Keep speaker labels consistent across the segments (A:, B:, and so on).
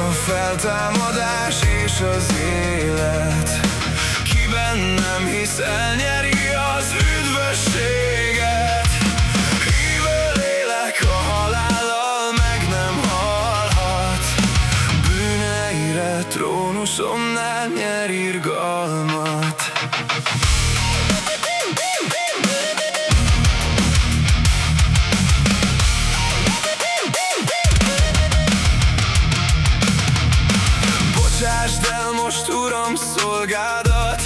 A: feltámadás és az élet. Ki bennem hisz elnyeri az üdvösséget? Hívő lélek a halállal meg nem halhat. Bűneire trónusomnál nyer irgalmat Uram, szolgádat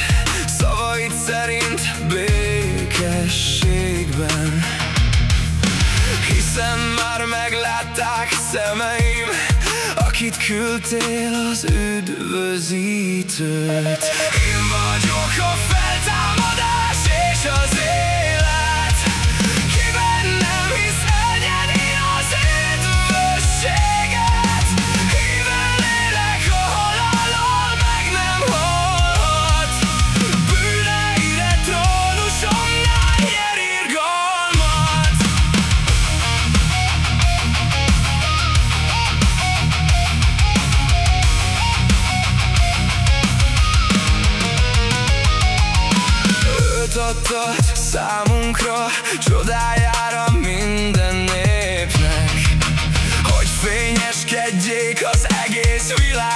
A: Szavaid szerint békességben. Hiszen már meglátták szemeim Akit küldtél az üdvözítőt. Én vagyok a feltámadás és az Adtad számunkra, csodájára minden népnek. Hogy fényeskedjék az egész világnak,